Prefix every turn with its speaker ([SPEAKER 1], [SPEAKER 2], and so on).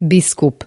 [SPEAKER 1] بيسكوب